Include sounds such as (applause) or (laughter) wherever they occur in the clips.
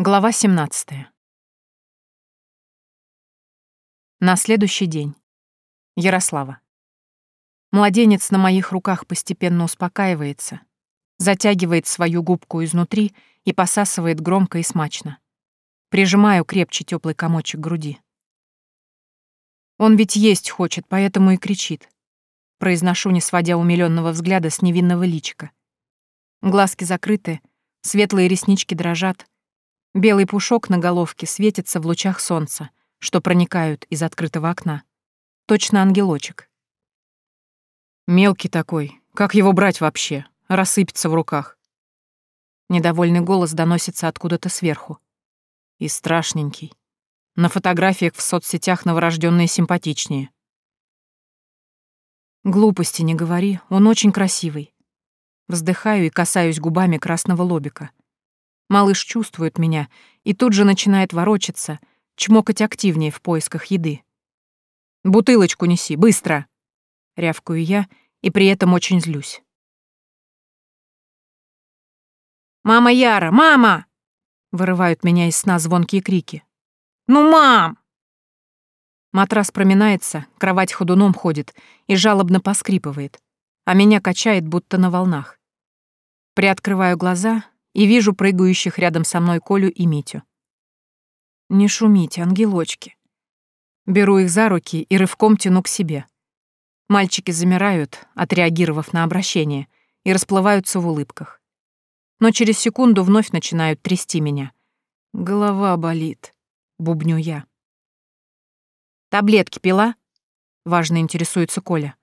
Глава 17. На следующий день. Ярослава. Младенец на моих руках постепенно успокаивается, затягивает свою губку изнутри и посасывает громко и смачно. Прижимаю крепче теплый комочек груди. Он ведь есть хочет, поэтому и кричит. Произношу, не сводя умилённого взгляда с невинного личика. Глазки закрыты, светлые реснички дрожат — Белый пушок на головке светится в лучах солнца, что проникают из открытого окна. Точно ангелочек. Мелкий такой. Как его брать вообще? Рассыпется в руках. Недовольный голос доносится откуда-то сверху. И страшненький. На фотографиях в соцсетях новорожденные симпатичнее. Глупости не говори, он очень красивый. Вздыхаю и касаюсь губами красного лобика. Малыш чувствует меня и тут же начинает ворочаться, чмокать активнее в поисках еды. «Бутылочку неси, быстро!» — рявкаю я и при этом очень злюсь. «Мама Яра! Мама!» — вырывают меня из сна звонкие крики. «Ну, мам!» Матрас проминается, кровать ходуном ходит и жалобно поскрипывает, а меня качает, будто на волнах. Приоткрываю глаза и вижу прыгающих рядом со мной Колю и Митю. «Не шумите, ангелочки». Беру их за руки и рывком тяну к себе. Мальчики замирают, отреагировав на обращение, и расплываются в улыбках. Но через секунду вновь начинают трясти меня. «Голова болит», — бубню я. «Таблетки пила?» — важно интересуется Коля.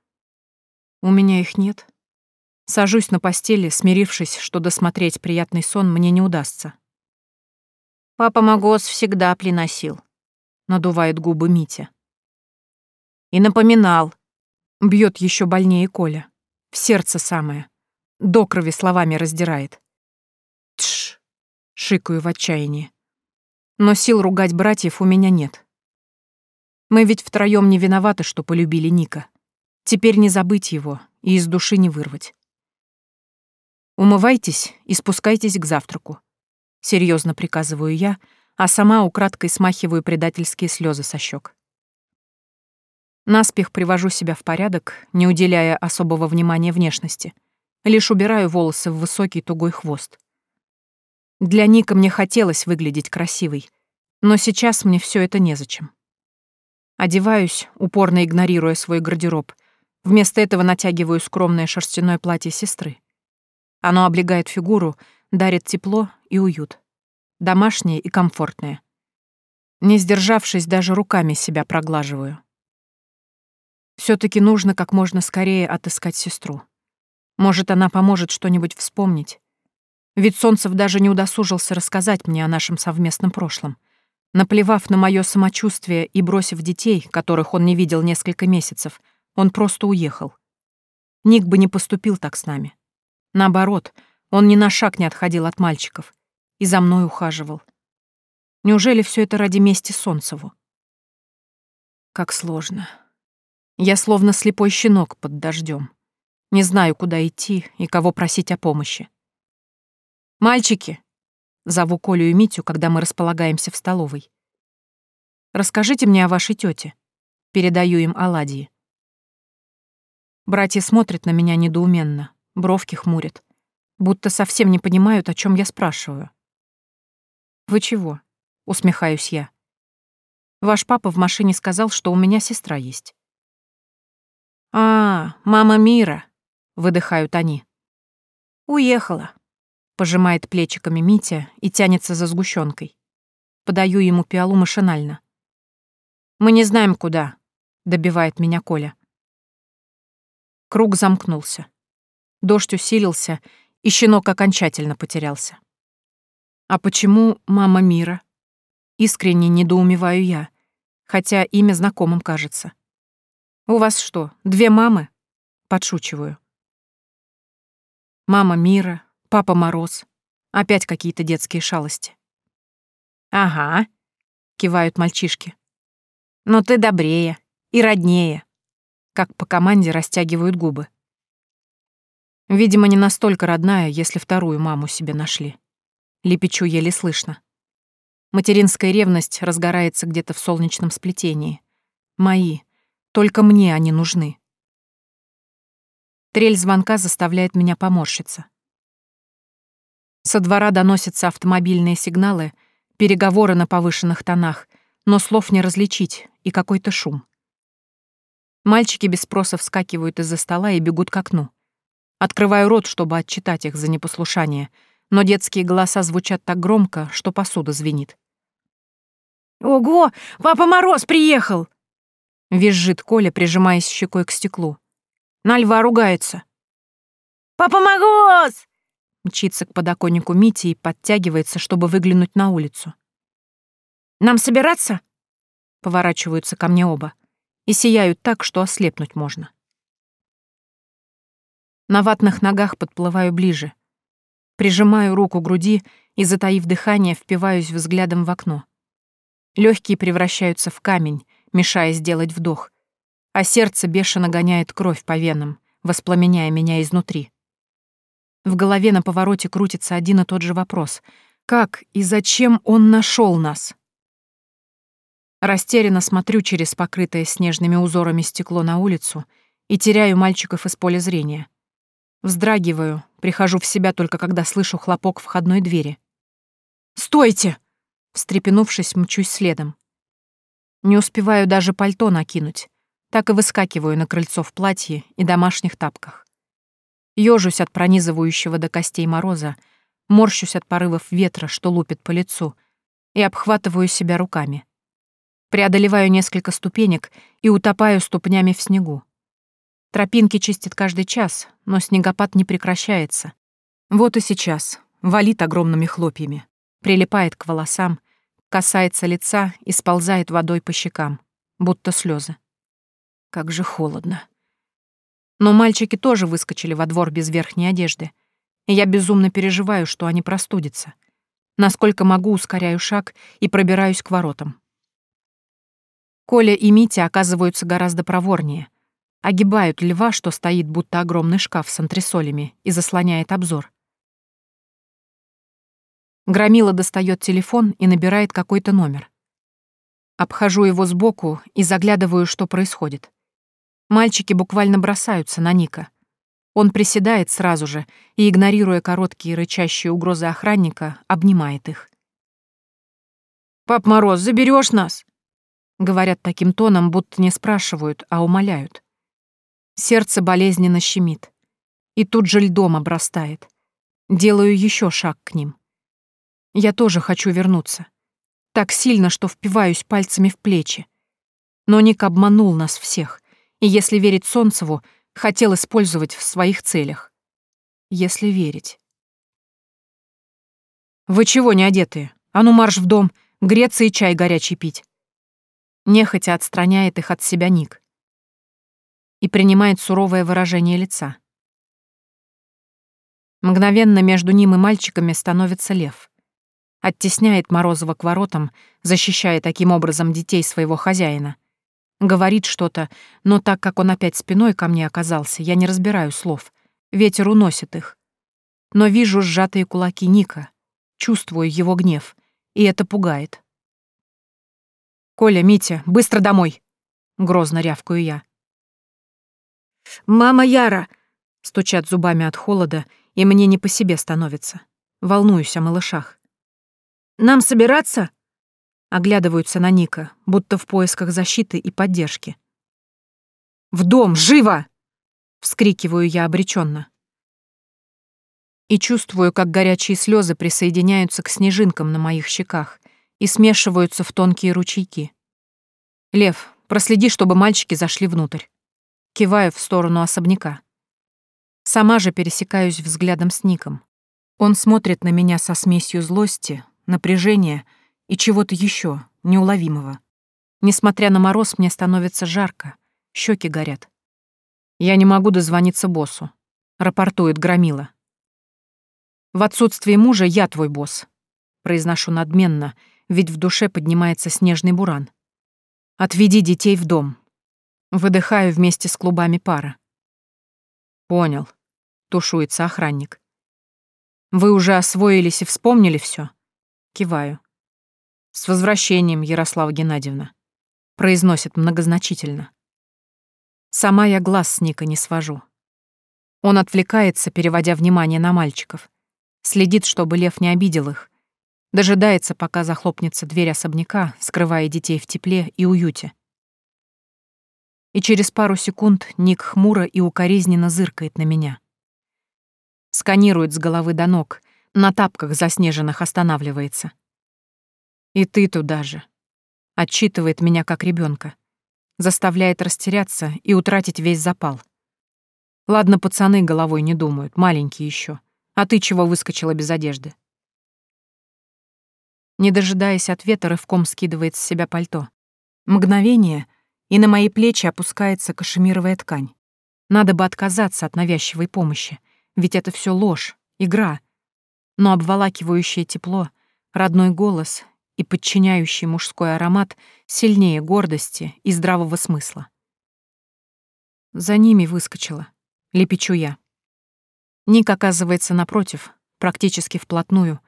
«У меня их нет», Сажусь на постели, смирившись, что досмотреть приятный сон мне не удастся. «Папа Магос всегда приносил», — надувает губы Митя. «И напоминал». Бьет еще больнее Коля. В сердце самое. До крови словами раздирает. «Тш!» — шикаю в отчаянии. Но сил ругать братьев у меня нет. Мы ведь втроем не виноваты, что полюбили Ника. Теперь не забыть его и из души не вырвать. Умывайтесь и спускайтесь к завтраку. Серьезно приказываю я, а сама украдкой смахиваю предательские слезы со щек. Наспех привожу себя в порядок, не уделяя особого внимания внешности. Лишь убираю волосы в высокий тугой хвост. Для Ника мне хотелось выглядеть красивой, но сейчас мне все это незачем. Одеваюсь, упорно игнорируя свой гардероб. Вместо этого натягиваю скромное шерстяное платье сестры. Оно облегает фигуру, дарит тепло и уют. Домашнее и комфортное. Не сдержавшись, даже руками себя проглаживаю. все таки нужно как можно скорее отыскать сестру. Может, она поможет что-нибудь вспомнить. Ведь Солнцев даже не удосужился рассказать мне о нашем совместном прошлом. Наплевав на мое самочувствие и бросив детей, которых он не видел несколько месяцев, он просто уехал. Ник бы не поступил так с нами. Наоборот, он ни на шаг не отходил от мальчиков и за мной ухаживал. Неужели все это ради мести Солнцеву? Как сложно. Я словно слепой щенок под дождем. Не знаю, куда идти и кого просить о помощи. «Мальчики!» — зову Колю и Митю, когда мы располагаемся в столовой. «Расскажите мне о вашей тете. Передаю им оладьи. Братья смотрят на меня недоуменно, бровки хмурят, будто совсем не понимают, о чем я спрашиваю. «Вы чего?» — усмехаюсь я. «Ваш папа в машине сказал, что у меня сестра есть». «А, мама Мира», — выдыхают они. «Уехала», — пожимает плечиками Митя и тянется за сгущенкой. Подаю ему пиалу машинально. «Мы не знаем, куда», — добивает меня Коля. Круг замкнулся. Дождь усилился, и щенок окончательно потерялся. А почему мама Мира? Искренне недоумеваю я, хотя имя знакомым кажется. У вас что, две мамы? Подшучиваю. Мама Мира, папа Мороз. Опять какие-то детские шалости. Ага, кивают мальчишки. Но ты добрее и роднее. Как по команде растягивают губы. Видимо, не настолько родная, если вторую маму себе нашли. Лепечу еле слышно. Материнская ревность разгорается где-то в солнечном сплетении. Мои. Только мне они нужны. Трель звонка заставляет меня поморщиться. Со двора доносятся автомобильные сигналы, переговоры на повышенных тонах, но слов не различить и какой-то шум. Мальчики без спроса вскакивают из-за стола и бегут к окну. Открываю рот, чтобы отчитать их за непослушание, но детские голоса звучат так громко, что посуда звенит. «Ого! Папа Мороз приехал!» Визжит Коля, прижимаясь щекой к стеклу. На льва ругается. «Папа Мороз!» Мчится к подоконнику Мити и подтягивается, чтобы выглянуть на улицу. «Нам собираться?» Поворачиваются ко мне оба и сияют так, что ослепнуть можно. На ватных ногах подплываю ближе. Прижимаю руку к груди и, затаив дыхание, впиваюсь взглядом в окно. Легкие превращаются в камень, мешая сделать вдох, а сердце бешено гоняет кровь по венам, воспламеняя меня изнутри. В голове на повороте крутится один и тот же вопрос. Как и зачем он нашел нас? Растерянно смотрю через покрытое снежными узорами стекло на улицу и теряю мальчиков из поля зрения. Вздрагиваю, прихожу в себя только когда слышу хлопок входной двери. «Стойте!» Встрепенувшись, мчусь следом. Не успеваю даже пальто накинуть, так и выскакиваю на крыльцо в платье и домашних тапках. Ёжусь от пронизывающего до костей мороза, морщусь от порывов ветра, что лупит по лицу, и обхватываю себя руками. Преодолеваю несколько ступенек и утопаю ступнями в снегу. Тропинки чистит каждый час, но снегопад не прекращается. Вот и сейчас. Валит огромными хлопьями. Прилипает к волосам, касается лица и сползает водой по щекам, будто слезы. Как же холодно. Но мальчики тоже выскочили во двор без верхней одежды. И я безумно переживаю, что они простудятся. Насколько могу, ускоряю шаг и пробираюсь к воротам. Коля и Митя оказываются гораздо проворнее. Огибают льва, что стоит будто огромный шкаф с антресолями и заслоняет обзор. Громила достает телефон и набирает какой-то номер. Обхожу его сбоку и заглядываю, что происходит. Мальчики буквально бросаются на Ника. Он приседает сразу же и, игнорируя короткие рычащие угрозы охранника, обнимает их. «Пап Мороз, заберешь нас?» Говорят таким тоном, будто не спрашивают, а умоляют. Сердце болезненно щемит. И тут же льдом обрастает. Делаю еще шаг к ним. Я тоже хочу вернуться. Так сильно, что впиваюсь пальцами в плечи. Но Ник обманул нас всех, и, если верить Солнцеву, хотел использовать в своих целях. Если верить. «Вы чего не одетые? А ну марш в дом, греться и чай горячий пить!» Нехотя отстраняет их от себя Ник. И принимает суровое выражение лица. Мгновенно между ним и мальчиками становится лев. Оттесняет Морозова к воротам, защищая таким образом детей своего хозяина. Говорит что-то, но так как он опять спиной ко мне оказался, я не разбираю слов. Ветер уносит их. Но вижу сжатые кулаки Ника, чувствую его гнев, и это пугает. «Коля, Митя, быстро домой!» — грозно рявкаю я. «Мама Яра!» — стучат зубами от холода, и мне не по себе становится. Волнуюсь о малышах. «Нам собираться?» Оглядываются на Ника, будто в поисках защиты и поддержки. «В дом! Живо!» — вскрикиваю я обреченно. И чувствую, как горячие слезы присоединяются к снежинкам на моих щеках, и смешиваются в тонкие ручейки. «Лев, проследи, чтобы мальчики зашли внутрь». Киваю в сторону особняка. Сама же пересекаюсь взглядом с Ником. Он смотрит на меня со смесью злости, напряжения и чего-то еще неуловимого. Несмотря на мороз, мне становится жарко, щеки горят. Я не могу дозвониться боссу, рапортует Громила. В отсутствие мужа я твой босс, произношу надменно, ведь в душе поднимается снежный буран. «Отведи детей в дом». Выдыхаю вместе с клубами пара. «Понял», — тушуется охранник. «Вы уже освоились и вспомнили все? Киваю. «С возвращением, Ярослава Геннадьевна», — произносит многозначительно. Сама я глаз с Ника не свожу. Он отвлекается, переводя внимание на мальчиков. Следит, чтобы Лев не обидел их. Дожидается, пока захлопнется дверь особняка, скрывая детей в тепле и уюте. И через пару секунд Ник хмуро и укоризненно зыркает на меня. Сканирует с головы до ног, на тапках заснеженных останавливается. И ты туда же. Отчитывает меня как ребенка, Заставляет растеряться и утратить весь запал. Ладно, пацаны головой не думают, маленькие еще. А ты чего выскочила без одежды? Не дожидаясь ответа, рывком скидывает с себя пальто. Мгновение, и на мои плечи опускается кашемировая ткань. Надо бы отказаться от навязчивой помощи, ведь это все ложь, игра. Но обволакивающее тепло, родной голос и подчиняющий мужской аромат сильнее гордости и здравого смысла. За ними выскочила, лепечу я. Ник оказывается напротив, практически вплотную,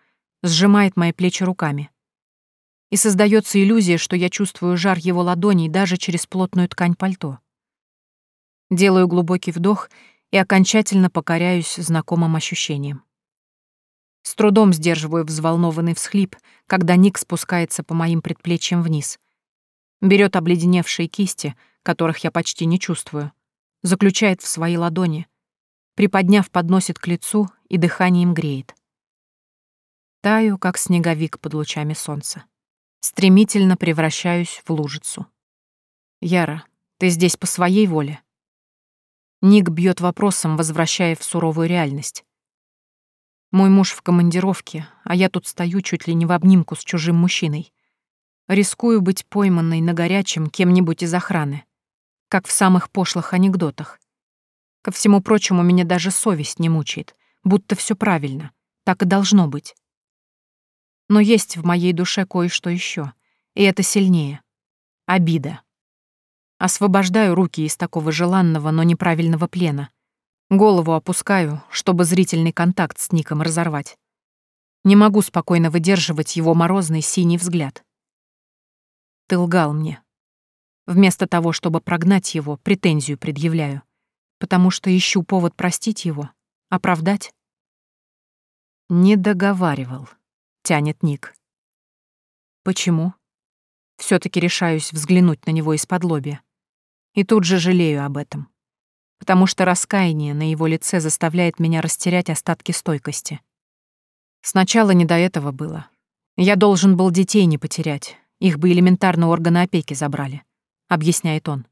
сжимает мои плечи руками. И создается иллюзия, что я чувствую жар его ладоней даже через плотную ткань пальто. Делаю глубокий вдох и окончательно покоряюсь знакомым ощущениям. С трудом сдерживаю взволнованный всхлип, когда Ник спускается по моим предплечьям вниз. Берет обледеневшие кисти, которых я почти не чувствую, заключает в свои ладони, приподняв, подносит к лицу и дыханием греет. Таю, как снеговик под лучами солнца. Стремительно превращаюсь в лужицу. «Яра, ты здесь по своей воле?» Ник бьет вопросом, возвращая в суровую реальность. Мой муж в командировке, а я тут стою чуть ли не в обнимку с чужим мужчиной. Рискую быть пойманной на горячем кем-нибудь из охраны, как в самых пошлых анекдотах. Ко всему прочему, меня даже совесть не мучает, будто все правильно, так и должно быть. Но есть в моей душе кое-что еще, и это сильнее. Обида. Освобождаю руки из такого желанного, но неправильного плена — Голову опускаю, чтобы зрительный контакт с Ником разорвать. Не могу спокойно выдерживать его морозный синий взгляд. Ты лгал мне. Вместо того, чтобы прогнать его, претензию предъявляю. Потому что ищу повод простить его, оправдать. Не договаривал, тянет Ник. Почему? все таки решаюсь взглянуть на него из-под лобья. И тут же жалею об этом потому что раскаяние на его лице заставляет меня растерять остатки стойкости. Сначала не до этого было. Я должен был детей не потерять, их бы элементарно органы опеки забрали, объясняет он.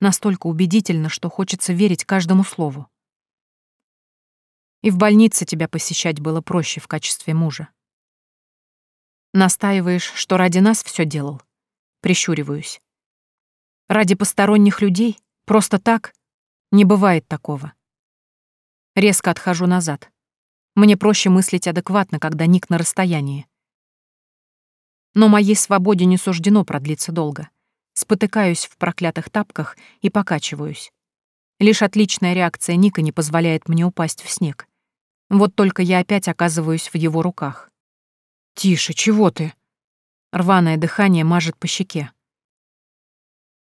Настолько убедительно, что хочется верить каждому слову. И в больнице тебя посещать было проще в качестве мужа. Настаиваешь, что ради нас все делал? Прищуриваюсь. Ради посторонних людей? Просто так? Не бывает такого. Резко отхожу назад. Мне проще мыслить адекватно, когда Ник на расстоянии. Но моей свободе не суждено продлиться долго. Спотыкаюсь в проклятых тапках и покачиваюсь. Лишь отличная реакция Ника не позволяет мне упасть в снег. Вот только я опять оказываюсь в его руках. «Тише, чего ты?» Рваное дыхание мажет по щеке.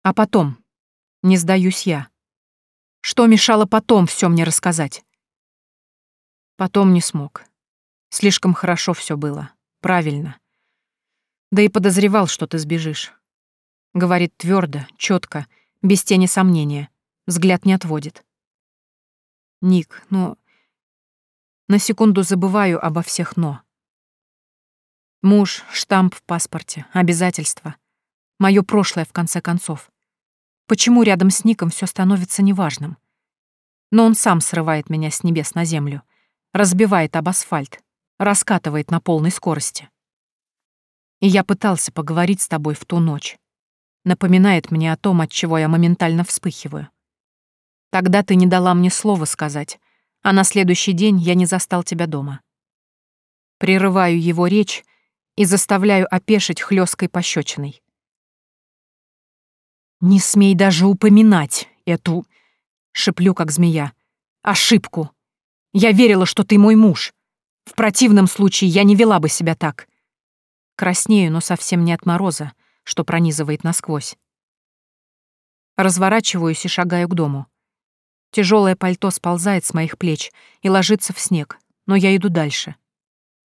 А потом, не сдаюсь я. Что мешало потом все мне рассказать? Потом не смог. Слишком хорошо все было. Правильно. Да и подозревал, что ты сбежишь. Говорит твердо, четко, без тени сомнения. Взгляд не отводит. Ник, ну... На секунду забываю обо всех «но». Муж, штамп в паспорте, обязательства. Моё прошлое, в конце концов. Почему рядом с Ником все становится неважным? Но он сам срывает меня с небес на землю, разбивает об асфальт, раскатывает на полной скорости. И я пытался поговорить с тобой в ту ночь. Напоминает мне о том, от чего я моментально вспыхиваю. Тогда ты не дала мне слова сказать, а на следующий день я не застал тебя дома. Прерываю его речь и заставляю опешить хлёсткой пощечиной. «Не смей даже упоминать эту...» — шиплю, как змея. «Ошибку. Я верила, что ты мой муж. В противном случае я не вела бы себя так. Краснею, но совсем не от мороза, что пронизывает насквозь. Разворачиваюсь и шагаю к дому. Тяжелое пальто сползает с моих плеч и ложится в снег, но я иду дальше.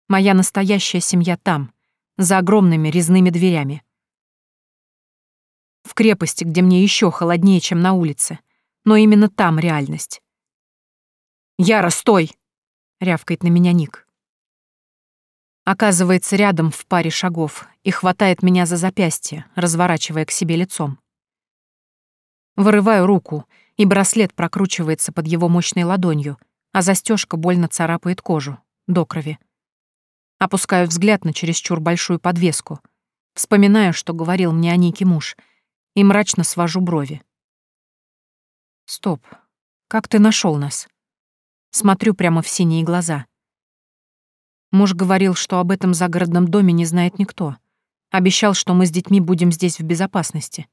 Моя настоящая семья там, за огромными резными дверями. В крепости, где мне еще холоднее, чем на улице. Но именно там реальность. «Яра, стой!» — рявкает на меня Ник. Оказывается рядом в паре шагов и хватает меня за запястье, разворачивая к себе лицом. Вырываю руку, и браслет прокручивается под его мощной ладонью, а застежка больно царапает кожу, до крови. Опускаю взгляд на чересчур большую подвеску. Вспоминаю, что говорил мне о Нике муж, и мрачно свожу брови. Стоп. Как ты нашел нас? Смотрю прямо в синие глаза. Муж говорил, что об этом загородном доме не знает никто. Обещал, что мы с детьми будем здесь в безопасности.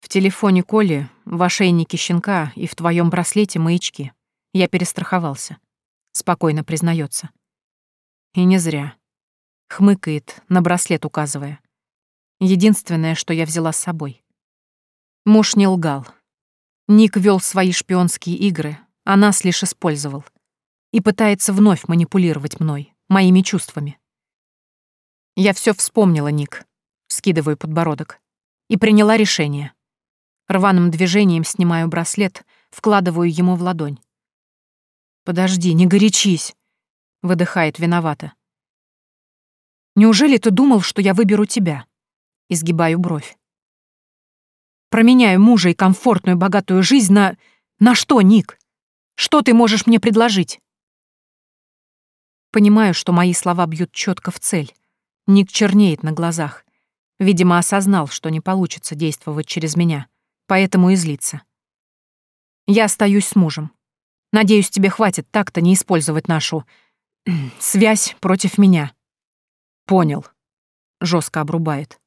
В телефоне Коли, в ошейнике щенка и в твоем браслете маячки. Я перестраховался. Спокойно признается. И не зря. Хмыкает, на браслет указывая. Единственное, что я взяла с собой. Муж не лгал. Ник вел свои шпионские игры, а нас лишь использовал. И пытается вновь манипулировать мной, моими чувствами. Я все вспомнила, Ник. Скидываю подбородок. И приняла решение. Рваным движением снимаю браслет, вкладываю ему в ладонь. «Подожди, не горячись!» — выдыхает виновато. «Неужели ты думал, что я выберу тебя?» Изгибаю бровь. «Променяю мужа и комфортную богатую жизнь на... На что, Ник? Что ты можешь мне предложить?» Понимаю, что мои слова бьют четко в цель. Ник чернеет на глазах. Видимо, осознал, что не получится действовать через меня поэтому и злится. Я остаюсь с мужем. Надеюсь, тебе хватит так-то не использовать нашу... (clears throat) связь против меня. Понял. Жестко обрубает.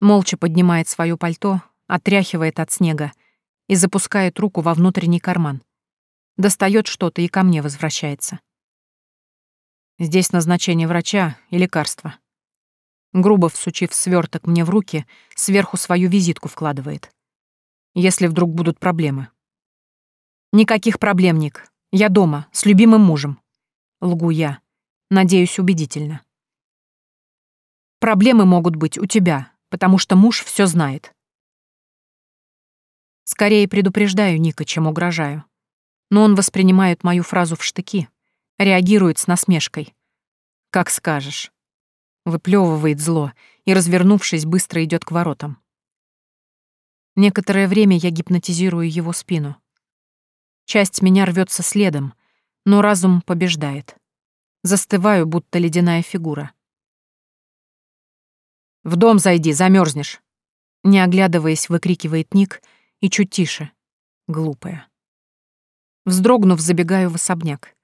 Молча поднимает свое пальто, отряхивает от снега и запускает руку во внутренний карман. Достает что-то и ко мне возвращается. Здесь назначение врача и лекарства. Грубо всучив сверток мне в руки, сверху свою визитку вкладывает. Если вдруг будут проблемы. Никаких проблем, Ник. Я дома, с любимым мужем. Лгу я. Надеюсь, убедительно. Проблемы могут быть у тебя, потому что муж все знает. Скорее предупреждаю Ника, чем угрожаю. Но он воспринимает мою фразу в штыки, реагирует с насмешкой. Как скажешь. Выплевывает зло и, развернувшись, быстро идет к воротам. Некоторое время я гипнотизирую его спину. Часть меня рвется следом, но разум побеждает. Застываю, будто ледяная фигура. «В дом зайди, замерзнешь!» Не оглядываясь, выкрикивает Ник и чуть тише. Глупая. Вздрогнув, забегаю в особняк.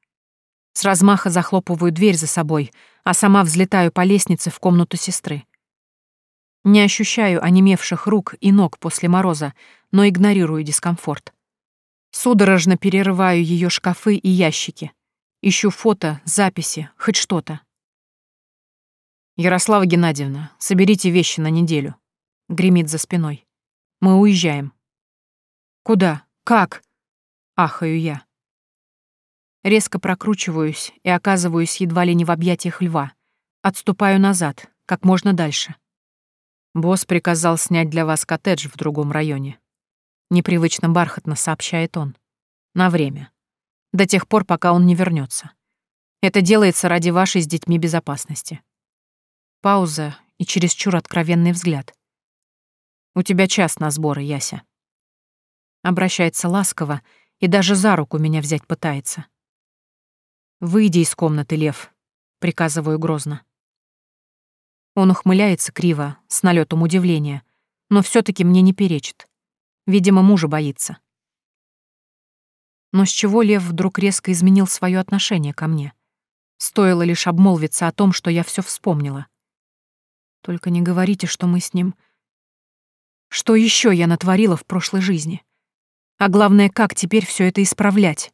С размаха захлопываю дверь за собой, а сама взлетаю по лестнице в комнату сестры. Не ощущаю онемевших рук и ног после мороза, но игнорирую дискомфорт. Судорожно перерываю ее шкафы и ящики. Ищу фото, записи, хоть что-то. «Ярослава Геннадьевна, соберите вещи на неделю», — гремит за спиной. «Мы уезжаем». «Куда? Как?» — ахаю я. Резко прокручиваюсь и оказываюсь едва ли не в объятиях льва. Отступаю назад, как можно дальше. Босс приказал снять для вас коттедж в другом районе. Непривычно бархатно сообщает он. На время. До тех пор, пока он не вернется. Это делается ради вашей с детьми безопасности. Пауза и чересчур откровенный взгляд. У тебя час на сборы, Яся. Обращается ласково и даже за руку меня взять пытается. «Выйди из комнаты, Лев», — приказываю грозно. Он ухмыляется криво, с налетом удивления, но все таки мне не перечит. Видимо, мужа боится. Но с чего Лев вдруг резко изменил свое отношение ко мне? Стоило лишь обмолвиться о том, что я все вспомнила. Только не говорите, что мы с ним... Что еще я натворила в прошлой жизни? А главное, как теперь все это исправлять?